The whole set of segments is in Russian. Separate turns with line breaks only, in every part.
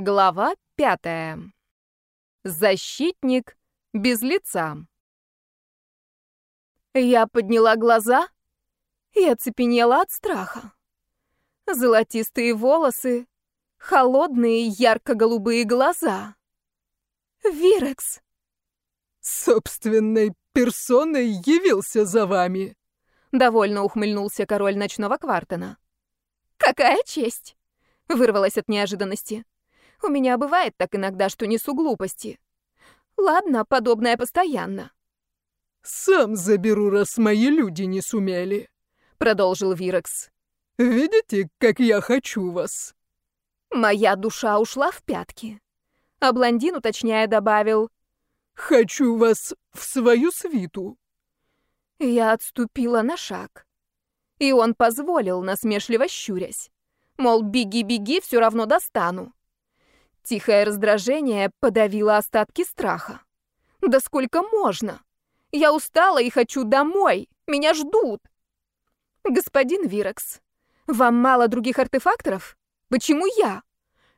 Глава пятая. Защитник без лица. Я подняла глаза и оцепенела от страха. Золотистые волосы, холодные ярко-голубые глаза. Вирекс.
Собственной персоной явился за вами.
Довольно ухмыльнулся король ночного квартена. Какая честь! Вырвалась от неожиданности. У меня бывает так иногда, что несу глупости. Ладно, подобное постоянно.
«Сам заберу, раз мои люди не сумели», — продолжил Вирекс. «Видите, как я хочу вас?»
Моя душа ушла в пятки. А блондин, уточняя, добавил.
«Хочу вас в свою свиту».
Я отступила на шаг. И он позволил, насмешливо щурясь. Мол, беги-беги, все равно достану. Тихое раздражение подавило остатки страха. Да сколько можно? Я устала и хочу домой. Меня ждут. Господин Вирекс, вам мало других артефакторов? Почему я?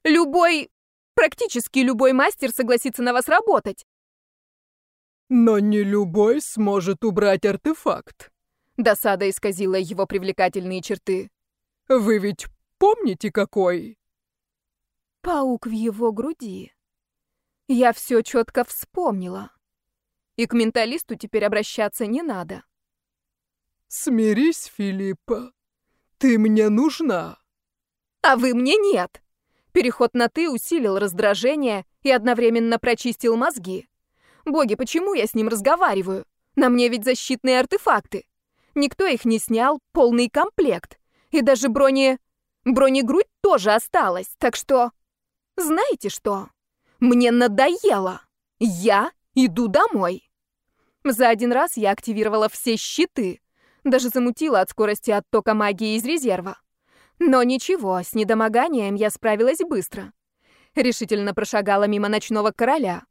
Любой, практически любой мастер согласится на вас работать.
Но не любой сможет убрать артефакт.
Досада исказила его привлекательные черты.
Вы ведь помните какой?
Паук в его груди. Я все четко вспомнила. И к менталисту теперь обращаться не надо.
Смирись, Филиппа. Ты мне нужна.
А вы мне нет. Переход на «ты» усилил раздражение и одновременно прочистил мозги. Боги, почему я с ним разговариваю? На мне ведь защитные артефакты. Никто их не снял, полный комплект. И даже брони... бронегрудь тоже осталась, так что... Знаете что? Мне надоело. Я иду домой. За один раз я активировала все щиты. Даже замутила от скорости оттока магии из резерва. Но ничего, с недомоганием я справилась быстро. Решительно прошагала мимо ночного короля.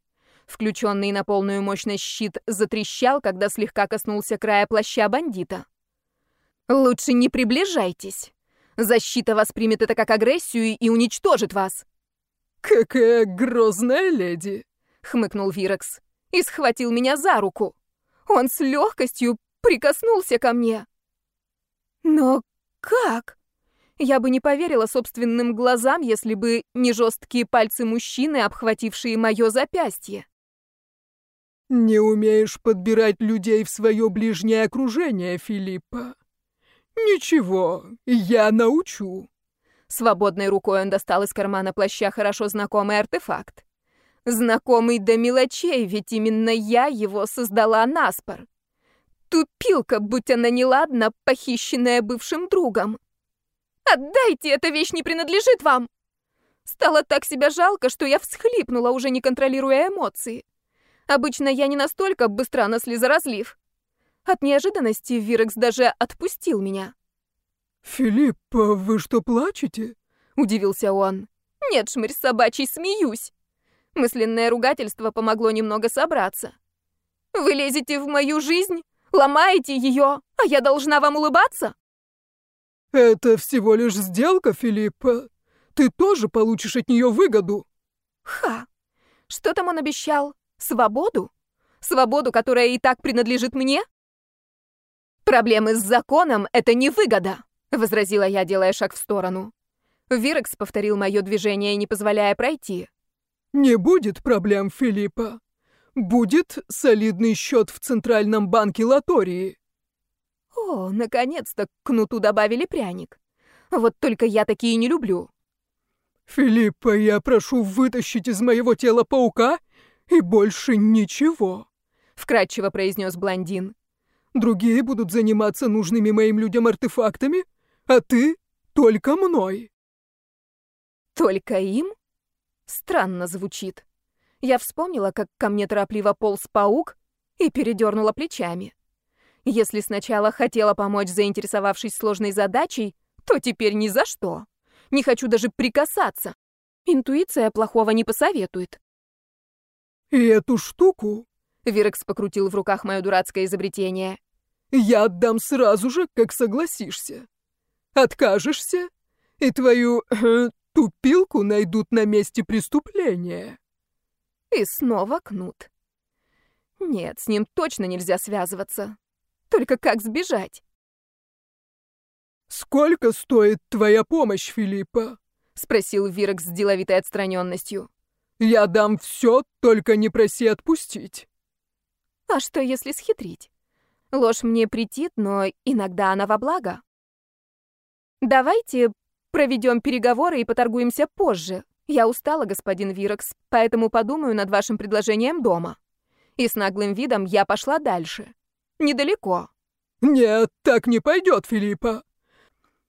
Включенный на полную мощность щит затрещал, когда слегка коснулся края плаща бандита. «Лучше не приближайтесь. Защита воспримет это как агрессию и уничтожит вас».
«Какая грозная леди!» — хмыкнул
Вирекс и схватил меня за руку. Он с легкостью прикоснулся ко мне. Но как? Я бы не поверила собственным глазам, если бы не жесткие пальцы мужчины, обхватившие мое запястье.
«Не умеешь подбирать людей в свое ближнее окружение, Филиппа. Ничего, я научу».
Свободной рукой он достал из кармана плаща хорошо знакомый артефакт. Знакомый до мелочей, ведь именно я его создала наспор. Тупилка, будь она неладна, похищенная бывшим другом. «Отдайте, эта вещь не принадлежит вам!» Стало так себя жалко, что я всхлипнула, уже не контролируя эмоции. Обычно я не настолько быстра на слезоразлив. От неожиданности Вирекс даже отпустил меня.
«Филиппа, вы что, плачете?» — удивился он.
«Нет, шмырь собачий, смеюсь!» Мысленное ругательство помогло немного собраться. «Вы лезете в мою жизнь, ломаете ее, а я должна вам улыбаться?»
«Это всего лишь сделка, Филиппа. Ты тоже получишь от нее выгоду».
«Ха! Что там он обещал? Свободу? Свободу, которая и так принадлежит мне?» «Проблемы с законом — это не выгода!» — возразила я, делая шаг в сторону. Вирекс повторил мое движение, не позволяя пройти.
«Не будет проблем, Филиппа. Будет солидный счет в Центральном банке Латории».
О, наконец-то к кнуту добавили пряник. Вот только я такие не люблю.
«Филиппа, я прошу вытащить из моего тела паука и больше ничего», — вкратчиво произнес блондин. «Другие будут заниматься нужными моим людям артефактами, а ты только мной.
Только им? Странно звучит. Я вспомнила, как ко мне торопливо полз паук и передернула плечами. Если сначала хотела помочь, заинтересовавшись сложной задачей, то теперь ни за что. Не хочу даже прикасаться. Интуиция плохого не посоветует.
«И эту штуку?»
— Вирекс покрутил в руках мое дурацкое изобретение.
«Я отдам сразу же, как согласишься». Откажешься, и твою э, тупилку найдут на месте преступления.
И снова кнут. Нет, с ним точно нельзя связываться. Только как сбежать?
«Сколько стоит твоя помощь, Филиппа?»
— спросил Вирекс с деловитой отстраненностью.
«Я дам все, только не проси отпустить».
«А что, если схитрить? Ложь мне претит, но иногда она во благо. Давайте проведем переговоры и поторгуемся позже. Я устала, господин Вирекс, поэтому подумаю над вашим предложением дома». И с наглым видом я пошла дальше. Недалеко.
«Нет, так не пойдет, Филиппа.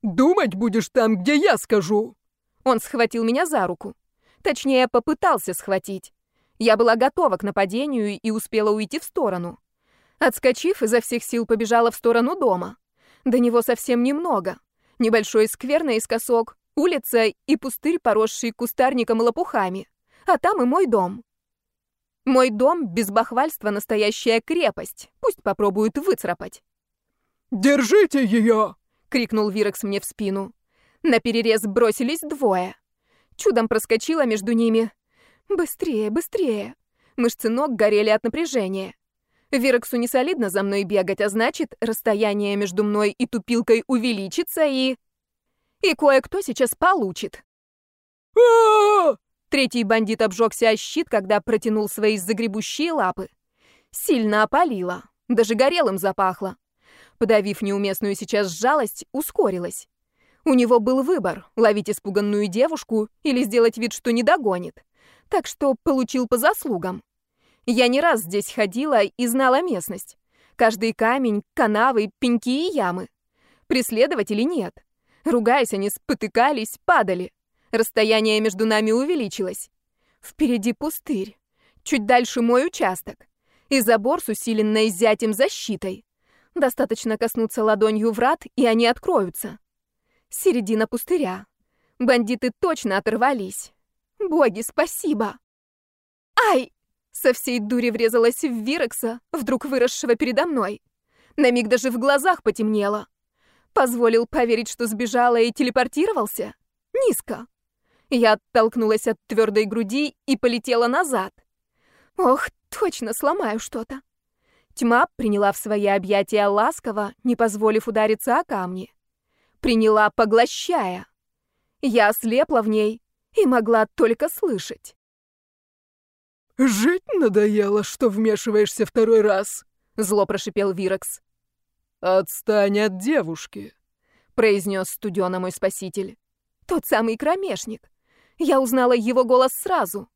Думать будешь там, где я скажу!»
Он схватил меня за руку. Точнее, попытался схватить. Я была готова к нападению и успела уйти в сторону. Отскочив, изо всех сил побежала в сторону дома. До него совсем немного. Небольшой сквер наискосок, улица и пустырь, поросший кустарником и лопухами. А там и мой дом. Мой дом, без бахвальства, настоящая крепость. Пусть попробуют выцарапать.
«Держите ее!»
крикнул Вирекс мне в спину. На перерез бросились двое. Чудом проскочила между ними. Быстрее, быстрее. Мышцы ног горели от напряжения. Вирексу не солидно за мной бегать, а значит, расстояние между мной и тупилкой увеличится и... И кое-кто сейчас получит. Третий бандит обжегся о щит, когда протянул свои загребущие лапы. Сильно опалило, даже горелым запахло подавив неуместную сейчас жалость, ускорилась. У него был выбор — ловить испуганную девушку или сделать вид, что не догонит. Так что получил по заслугам. Я не раз здесь ходила и знала местность. Каждый камень, канавы, пеньки и ямы. Преследовать или нет? Ругаясь, они спотыкались, падали. Расстояние между нами увеличилось. Впереди пустырь. Чуть дальше мой участок. И забор с усиленной зятем защитой. Достаточно коснуться ладонью врат, и они откроются. Середина пустыря. Бандиты точно оторвались. Боги, спасибо! Ай! Со всей дури врезалась в Вирекса, вдруг выросшего передо мной. На миг даже в глазах потемнело. Позволил поверить, что сбежала и телепортировался? Низко. Я оттолкнулась от твердой груди и полетела назад. Ох, точно сломаю что-то. Тьма приняла в свои объятия ласково, не позволив удариться о камни. Приняла, поглощая. Я ослепла в ней и могла только слышать.
«Жить надоело, что вмешиваешься второй раз», — зло прошипел Вирекс. «Отстань от девушки», —
произнес студено мой спаситель. Тот самый кромешник. Я узнала его голос сразу.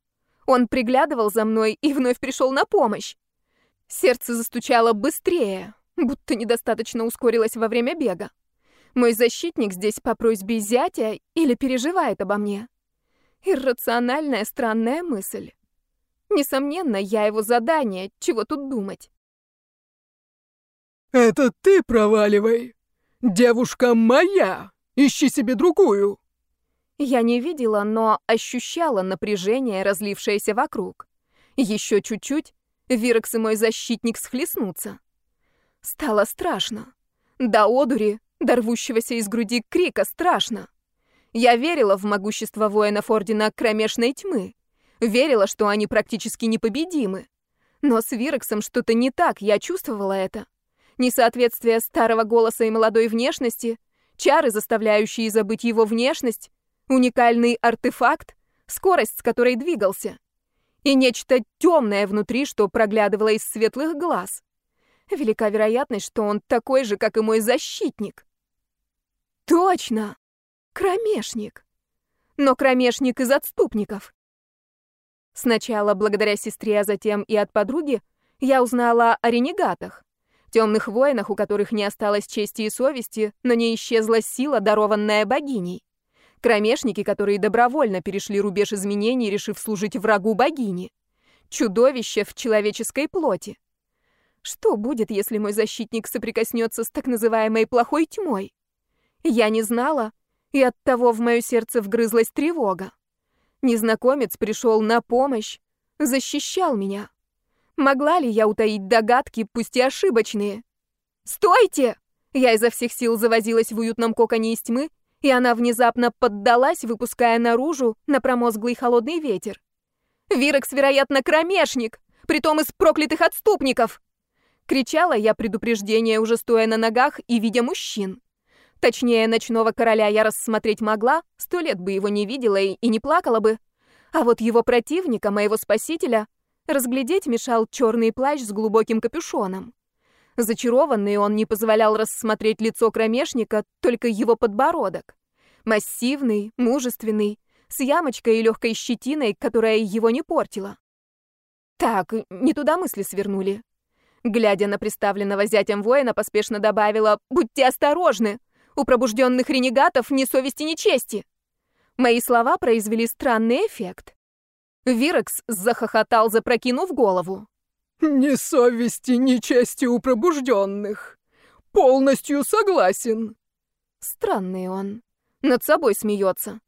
Он приглядывал за мной и вновь пришел на помощь. Сердце застучало быстрее, будто недостаточно ускорилось во время бега. Мой защитник здесь по просьбе зятя или переживает обо мне? Иррациональная странная мысль. Несомненно, я его задание, чего тут думать.
«Это ты проваливай! Девушка моя! Ищи себе другую!»
Я не видела, но ощущала напряжение, разлившееся вокруг. Еще чуть-чуть, Вирекс и мой защитник схлестнутся. Стало страшно. До одури, до рвущегося из груди крика страшно. Я верила в могущество воинов Ордена Кромешной Тьмы. Верила, что они практически непобедимы. Но с Вирексом что-то не так, я чувствовала это. Несоответствие старого голоса и молодой внешности, чары, заставляющие забыть его внешность, уникальный артефакт, скорость, с которой двигался и нечто темное внутри, что проглядывало из светлых глаз. Велика вероятность, что он такой же, как и мой защитник. Точно! Кромешник. Но кромешник из отступников. Сначала, благодаря сестре, а затем и от подруги, я узнала о ренегатах, темных воинах, у которых не осталось чести и совести, но не исчезла сила, дарованная богиней. Кромешники, которые добровольно перешли рубеж изменений, решив служить врагу богини. Чудовище в человеческой плоти. Что будет, если мой защитник соприкоснется с так называемой плохой тьмой? Я не знала, и оттого в мое сердце вгрызлась тревога. Незнакомец пришел на помощь, защищал меня. Могла ли я утаить догадки, пусть и ошибочные? «Стойте!» Я изо всех сил завозилась в уютном коконе из тьмы и она внезапно поддалась, выпуская наружу на промозглый холодный ветер. «Вирекс, вероятно, кромешник, притом из проклятых отступников!» Кричала я предупреждение, уже стоя на ногах и видя мужчин. Точнее, ночного короля я рассмотреть могла, сто лет бы его не видела и, и не плакала бы. А вот его противника, моего спасителя, разглядеть мешал черный плащ с глубоким капюшоном. Зачарованный он не позволял рассмотреть лицо кромешника, только его подбородок. Массивный, мужественный, с ямочкой и легкой щетиной, которая его не портила. Так, не туда мысли свернули. Глядя на представленного зятем воина, поспешно добавила «Будьте осторожны! У пробужденных ренегатов ни совести, ни чести!» Мои слова произвели странный эффект. Вирекс захохотал, запрокинув голову.
«Ни совести, ни чести у пробужденных. Полностью согласен».
Странный он. Над собой смеется.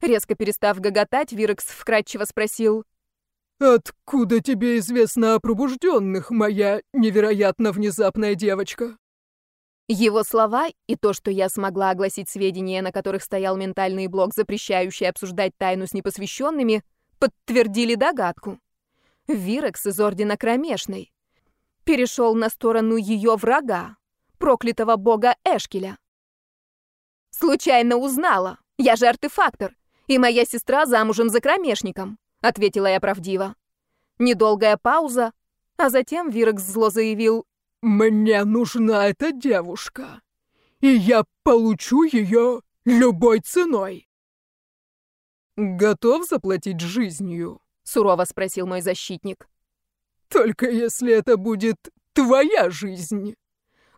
Резко перестав гоготать, Вирекс вкратчиво спросил.
«Откуда тебе известно о пробужденных, моя невероятно внезапная девочка?»
Его слова и то, что я смогла огласить сведения, на которых стоял ментальный блок, запрещающий обсуждать тайну с непосвященными, подтвердили догадку. Вирекс из Ордена Кромешной перешел на сторону ее врага, проклятого бога Эшкеля. «Случайно узнала. Я же артефактор, и моя сестра замужем за кромешником», — ответила я правдиво. Недолгая пауза, а затем Вирекс зло заявил
«Мне нужна эта девушка, и я получу ее любой ценой». «Готов заплатить жизнью?»
— сурово спросил мой защитник.
«Только если это будет твоя жизнь».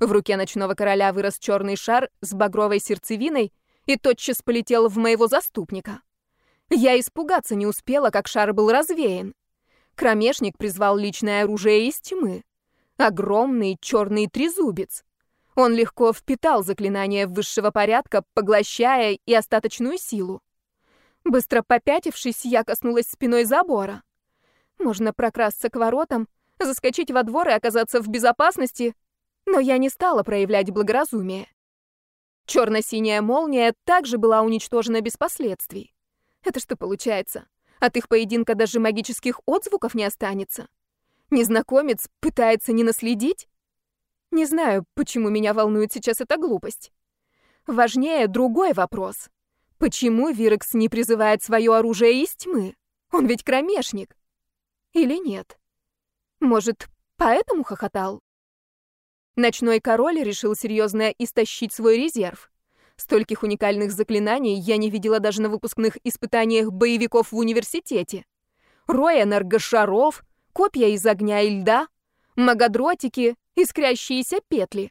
В руке ночного короля вырос черный шар с багровой сердцевиной и тотчас полетел в моего заступника. Я испугаться не успела, как шар был развеян. Кромешник призвал личное оружие из тьмы. Огромный черный трезубец. Он легко впитал заклинание высшего порядка, поглощая и остаточную силу. Быстро попятившись, я коснулась спиной забора. Можно прокрасться к воротам, заскочить во двор и оказаться в безопасности, но я не стала проявлять благоразумие. Черно-синяя молния также была уничтожена без последствий. Это что получается? От их поединка даже магических отзвуков не останется. Незнакомец пытается не наследить? Не знаю, почему меня волнует сейчас эта глупость. Важнее другой вопрос. Почему Вирекс не призывает свое оружие из тьмы? Он ведь кромешник. Или нет? Может, поэтому хохотал? Ночной король решил серьезно истощить свой резерв. Стольких уникальных заклинаний я не видела даже на выпускных испытаниях боевиков в университете. Рой энергошаров, копья из огня и льда, магадротики, искрящиеся петли.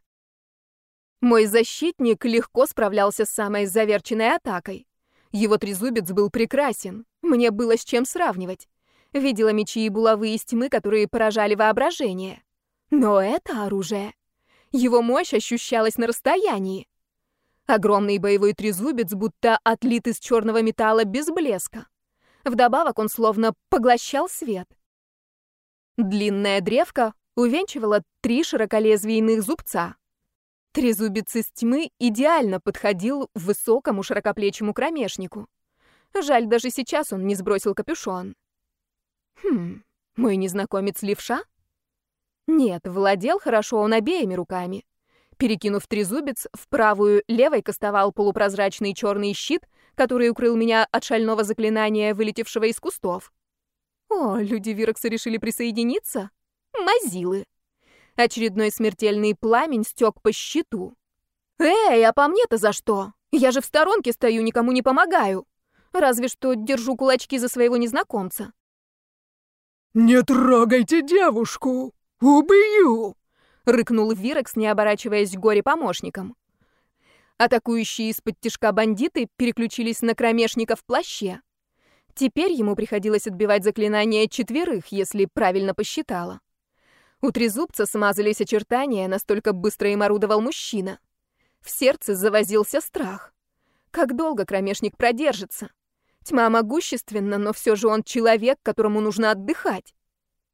Мой защитник легко справлялся с самой заверченной атакой. Его трезубец был прекрасен, мне было с чем сравнивать. Видела мечи и булавы из тьмы, которые поражали воображение. Но это оружие... Его мощь ощущалась на расстоянии. Огромный боевой трезубец будто отлит из черного металла без блеска. Вдобавок он словно поглощал свет. Длинная древка увенчивала три широколезвийных зубца. Трезубец из тьмы идеально подходил высокому широкоплечему кромешнику. Жаль, даже сейчас он не сбросил капюшон. Хм, мой незнакомец левша? Нет, владел хорошо он обеими руками. Перекинув трезубец, в правую левой кастовал полупрозрачный черный щит, который укрыл меня от шального заклинания, вылетевшего из кустов. О, люди Вирокса решили присоединиться? Мазилы. Очередной смертельный пламень стек по щиту. «Эй, а по мне-то за что? Я же в сторонке стою, никому не помогаю. Разве что держу кулачки за своего незнакомца».
«Не трогайте девушку! Убью!» — рыкнул Вирекс, не оборачиваясь к горе-помощникам.
Атакующие из-под тишка бандиты переключились на кромешника в плаще. Теперь ему приходилось отбивать заклинания четверых, если правильно посчитала. У трезубца смазались очертания, настолько быстро им орудовал мужчина. В сердце завозился страх. Как долго кромешник продержится? Тьма могущественна, но все же он человек, которому нужно отдыхать.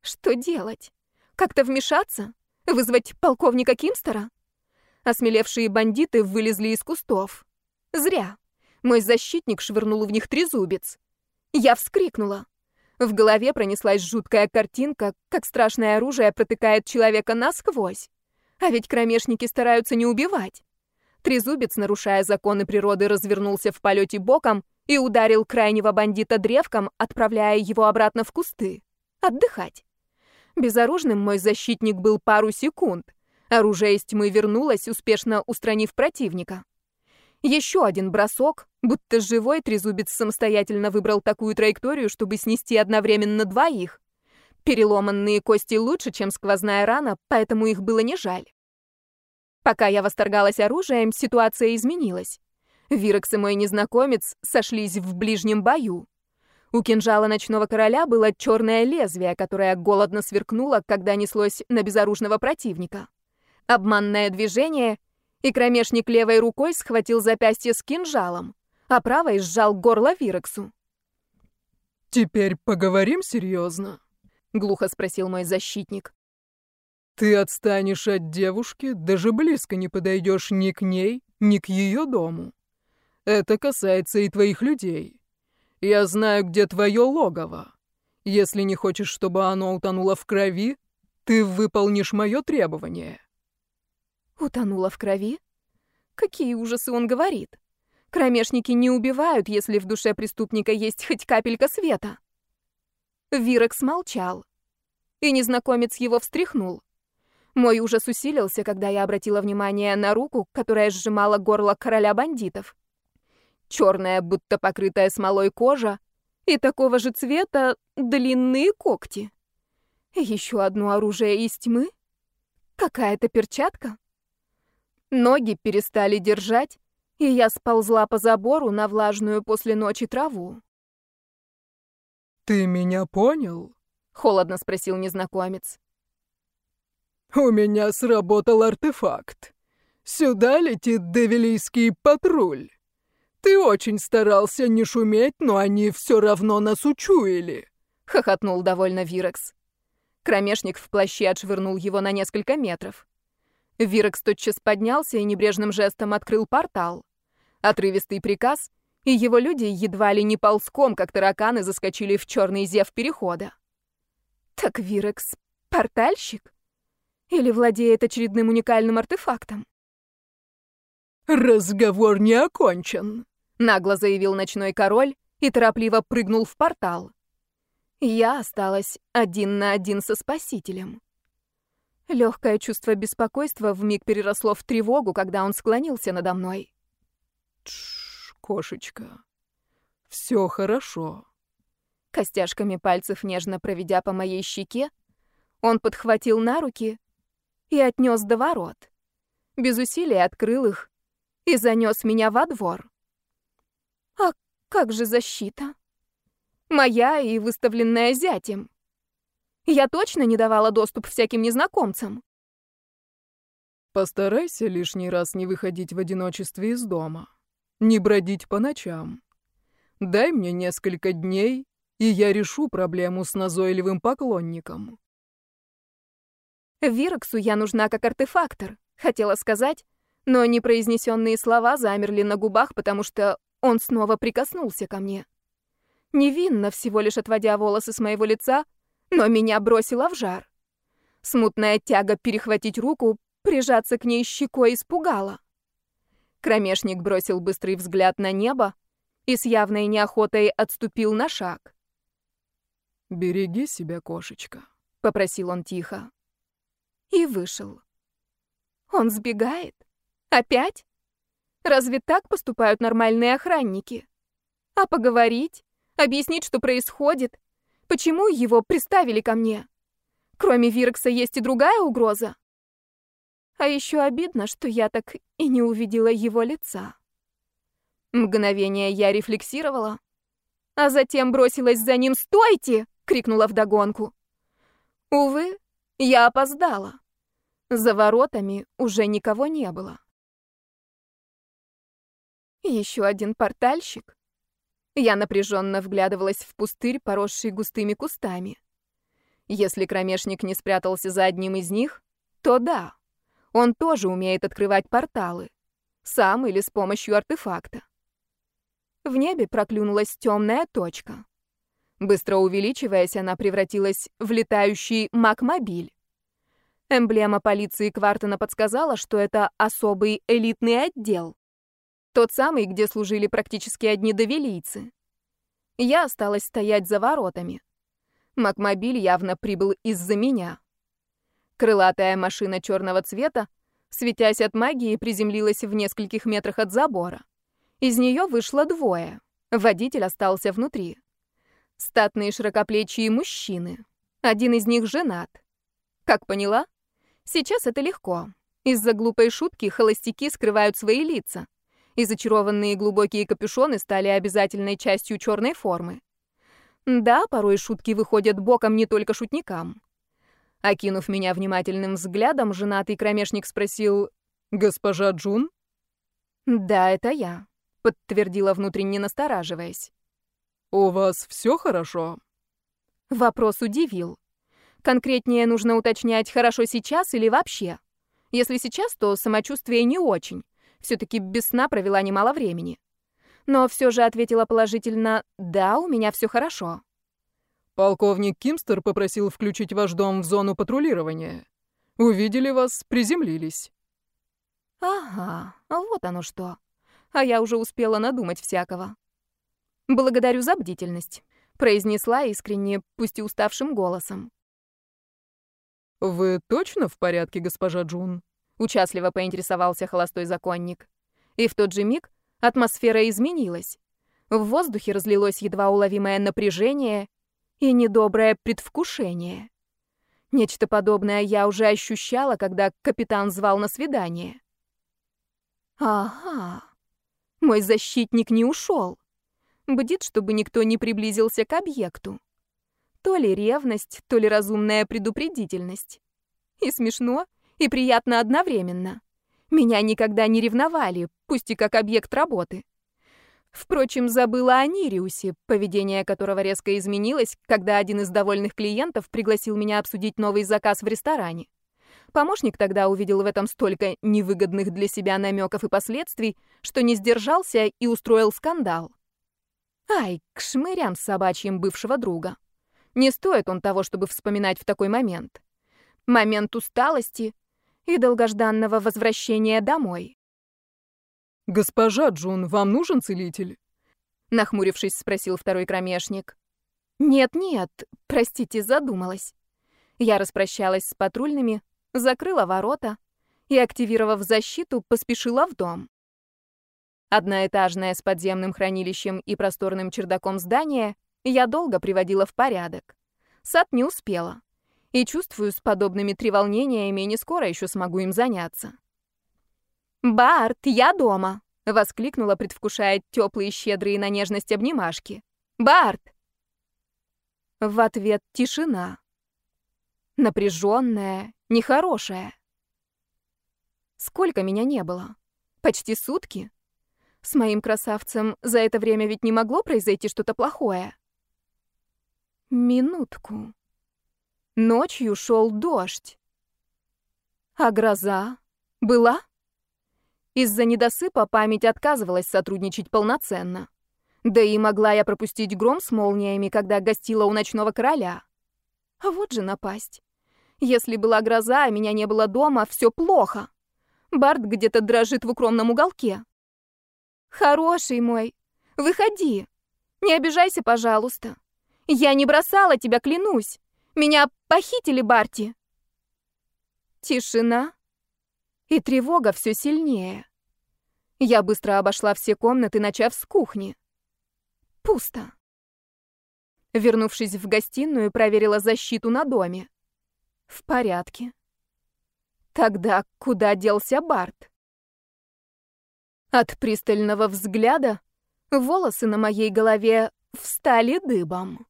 Что делать? Как-то вмешаться? Вызвать полковника Кимстера? Осмелевшие бандиты вылезли из кустов. Зря. Мой защитник швырнул в них трезубец. Я вскрикнула. В голове пронеслась жуткая картинка, как страшное оружие протыкает человека насквозь. А ведь кромешники стараются не убивать. Трезубец, нарушая законы природы, развернулся в полете боком и ударил крайнего бандита древком, отправляя его обратно в кусты. Отдыхать. Безоружным мой защитник был пару секунд. Оружие из тьмы вернулось, успешно устранив противника. Еще один бросок, будто живой трезубец самостоятельно выбрал такую траекторию, чтобы снести одновременно двоих. Переломанные кости лучше, чем сквозная рана, поэтому их было не жаль. Пока я восторгалась оружием, ситуация изменилась. Вирекс и мой незнакомец сошлись в ближнем бою. У кинжала ночного короля было черное лезвие, которое голодно сверкнуло, когда неслось на безоружного противника. Обманное движение, и кромешник левой рукой схватил запястье с кинжалом, а правой сжал горло Вирексу.
«Теперь поговорим серьезно?» — глухо спросил мой защитник. Ты отстанешь от девушки, даже близко не подойдешь ни к ней, ни к ее дому. Это касается и твоих людей. Я знаю, где твое логово. Если не хочешь, чтобы оно утонуло в крови, ты выполнишь мое требование.
Утонуло в крови? Какие ужасы он говорит? Кромешники не убивают, если в душе преступника есть хоть капелька света. Вирекс молчал, и незнакомец его встряхнул. Мой ужас усилился, когда я обратила внимание на руку, которая сжимала горло короля бандитов. Черная, будто покрытая смолой кожа, и такого же цвета длинные когти. Еще одно оружие из тьмы? Какая-то перчатка? Ноги перестали держать, и я сползла по забору на влажную после ночи траву.
«Ты меня понял?»
— холодно спросил незнакомец.
У меня сработал артефакт. Сюда летит девилийский патруль. Ты очень старался не шуметь, но они все равно нас учуяли.
Хохотнул довольно Вирекс. Кромешник в плаще отшвырнул его на несколько метров. Вирекс тотчас поднялся и небрежным жестом открыл портал. Отрывистый приказ, и его люди едва ли не ползком, как тараканы, заскочили в черный зев перехода. Так Вирекс — портальщик? Или владеет очередным уникальным артефактом?
«Разговор не окончен», —
нагло заявил ночной король и торопливо прыгнул в портал. Я осталась один на один со спасителем. Легкое чувство беспокойства вмиг переросло в тревогу, когда он склонился надо мной.
Тш, кошечка, все хорошо.
Костяшками пальцев нежно проведя по моей щеке, он подхватил на руки и отнес до ворот. Без усилий открыл их и занес меня во двор. А как же защита? Моя и выставленная зятем. Я точно не давала доступ всяким незнакомцам.
Постарайся лишний раз не выходить в одиночестве из дома, не бродить по ночам. Дай мне несколько дней, и я решу проблему с назойливым поклонником.
Вирексу я нужна как артефактор, хотела сказать, но непроизнесенные слова замерли на губах, потому что он снова прикоснулся ко мне. Невинно, всего лишь отводя волосы с моего лица, но меня бросило в жар. Смутная тяга перехватить руку, прижаться к ней щекой испугала. Кромешник бросил быстрый взгляд на небо и с явной неохотой отступил на шаг.
«Береги себя, кошечка», —
попросил он тихо и вышел. Он сбегает? Опять? Разве так поступают нормальные охранники? А поговорить? Объяснить, что происходит? Почему его приставили ко мне? Кроме Виркса есть и другая угроза? А еще обидно, что я так и не увидела его лица. Мгновение я рефлексировала, а затем бросилась за ним «Стойте!» — крикнула вдогонку. Увы, я опоздала. За воротами уже никого не было. Еще один портальщик. Я напряженно вглядывалась в пустырь, поросший густыми кустами. Если кромешник не спрятался за одним из них, то да, он тоже умеет открывать порталы. Сам или с помощью артефакта. в небе проклюнулась темная точка. Быстро увеличиваясь, она превратилась в летающий макмобиль. Эмблема полиции Квартена подсказала, что это особый элитный отдел. Тот самый, где служили практически одни довелийцы. Я осталась стоять за воротами. Макмобиль явно прибыл из-за меня. Крылатая машина черного цвета, светясь от магии, приземлилась в нескольких метрах от забора. Из нее вышло двое. Водитель остался внутри. Статные широкоплечие мужчины. Один из них женат. Как поняла? Сейчас это легко. Из-за глупой шутки холостяки скрывают свои лица и зачарованные глубокие капюшоны стали обязательной частью черной формы. Да, порой шутки выходят боком не только шутникам. Окинув меня внимательным взглядом, женатый кромешник спросил «Госпожа Джун?» «Да, это я», — подтвердила внутренне настораживаясь.
«У вас все хорошо?»
Вопрос удивил. Конкретнее нужно уточнять, хорошо сейчас или вообще. Если сейчас, то самочувствие не очень. Все-таки без сна провела немало времени. Но все же ответила положительно «Да, у меня все хорошо».
«Полковник Кимстер попросил включить ваш дом в зону патрулирования. Увидели вас, приземлились».
«Ага, вот оно что. А я уже успела надумать всякого». «Благодарю за бдительность», — произнесла искренне, пусть и уставшим голосом.
«Вы точно в порядке, госпожа Джун?»
Участливо поинтересовался холостой законник. И в тот же миг атмосфера изменилась. В воздухе разлилось едва уловимое напряжение и недоброе предвкушение. Нечто подобное я уже ощущала, когда капитан звал на свидание. Ага, мой защитник не ушел. Бдит, чтобы никто не приблизился к объекту. То ли ревность, то ли разумная предупредительность. И смешно, и приятно одновременно. Меня никогда не ревновали, пусть и как объект работы. Впрочем, забыла о Нириусе, поведение которого резко изменилось, когда один из довольных клиентов пригласил меня обсудить новый заказ в ресторане. Помощник тогда увидел в этом столько невыгодных для себя намеков и последствий, что не сдержался и устроил скандал. Ай, к шмырям собачьим бывшего друга. Не стоит он того, чтобы вспоминать в такой момент. Момент усталости, и долгожданного возвращения домой.
«Госпожа Джун, вам нужен целитель?»
Нахмурившись, спросил второй кромешник. «Нет-нет, простите, задумалась». Я распрощалась с патрульными, закрыла ворота и, активировав защиту, поспешила в дом. Одноэтажное с подземным хранилищем и просторным чердаком здание я долго приводила в порядок. Сад не успела и чувствую, с подобными треволнениями не скоро еще смогу им заняться. «Барт, я дома!» — воскликнула, предвкушая теплые, щедрые на нежность обнимашки. «Барт!» В ответ тишина. Напряженная, нехорошая. Сколько меня не было? Почти сутки? С моим красавцем за это время ведь не могло произойти что-то плохое. Минутку. Ночью шел дождь. А гроза была? Из-за недосыпа память отказывалась сотрудничать полноценно. Да и могла я пропустить гром с молниями, когда гостила у ночного короля. А вот же напасть. Если была гроза, а меня не было дома, все плохо. Барт где-то дрожит в укромном уголке. Хороший мой, выходи. Не обижайся, пожалуйста. Я не бросала тебя, клянусь. Меня похитили, Барти!» Тишина и тревога все сильнее. Я быстро обошла все комнаты, начав с кухни. Пусто. Вернувшись в гостиную, проверила защиту на доме. В порядке. Тогда куда делся Барт? От пристального взгляда волосы на моей голове встали дыбом.